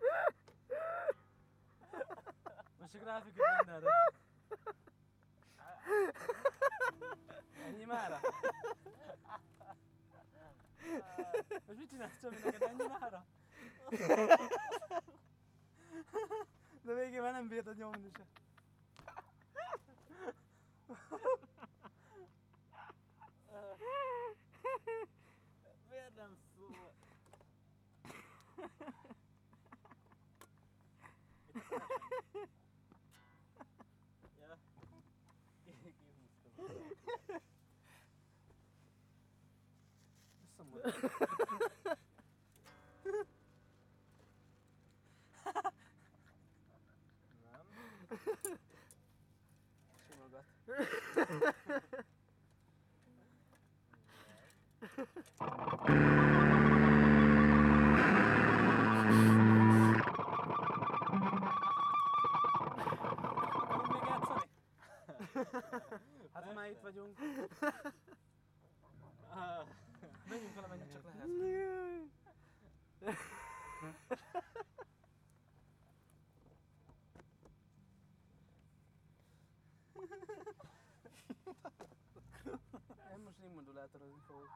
érted? Most a grafikus mindenre. Ennyi mára? Most mit csinálsz Csabi neked? Ennyi mára? De végén már nem bírtad nyomni se. Hát ha már itt vagyunk, Én most ringmodulátorozni fogok.